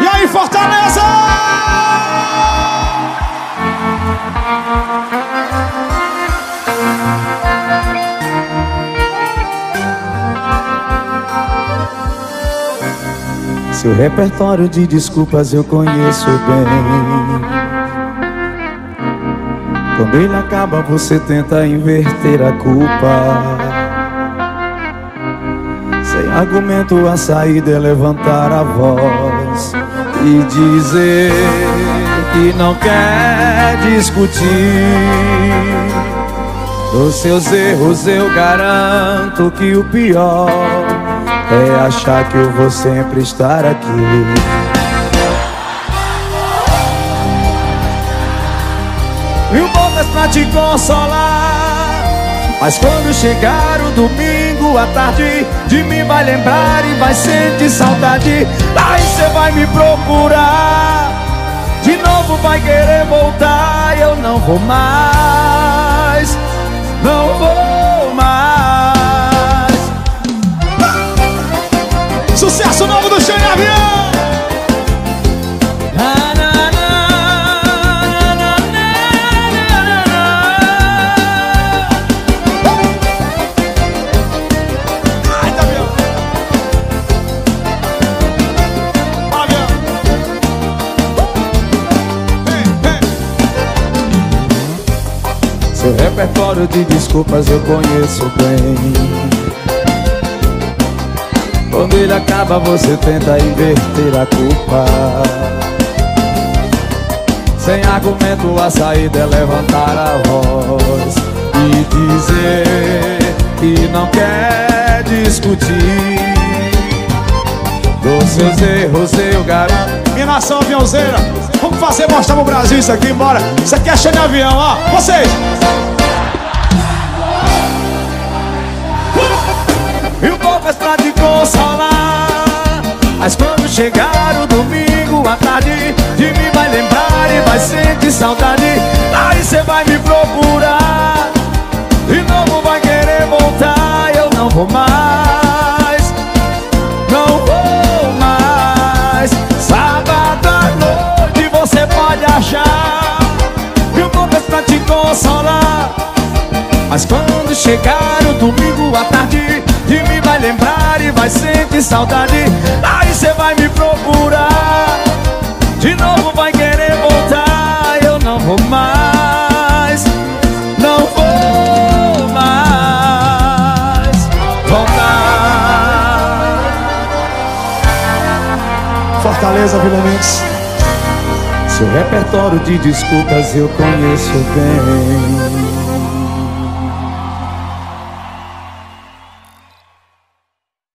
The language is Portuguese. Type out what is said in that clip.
E aí, Fortaleza! Seu repertório de desculpas eu conheço bem. Quando ele acaba, você tenta inverter a culpa. Sem argumento, a saída é levantar a voz e dizer que não quer discutir. Dos seus erros eu garanto que o pior é achar que eu vou sempre estar aqui. Mil bocas pra te consolar. Mas quando chegar o domingo tarde, de mim vai lembrar e vai sentir saudade. Aí cê vai me procurar. De novo vai querer voltar. Eu não vou mais. Seu repertório de desculpas eu conheço bem. Quando ele acaba, você tenta inverter a culpa. Sem argumento, a saída é levantar a voz e dizer que não quer discutir. Dos seus erros eu garanto. Minha nação aviãozeira, vamos fazer mostrar pro Brasil isso aqui, bora! Isso aqui é Xande Avião, ó! Vocês! Mil bocas pra te consolar Mas quando chegar o domingo à tarde De mim vai lembrar e vai sentir saudade Aí cê vai me procurar De novo vai querer voltar Eu não vou mais consolar mas quando chegar o domingo à tarde De mim vai lembrar e vai sentir saudade. Aí cê vai me procurar. De novo vai querer voltar. Eu não vou mais. Não vou mais Voltar. Fortaleza, Vila Mendes. Seu repertório de desculpas eu conheço bem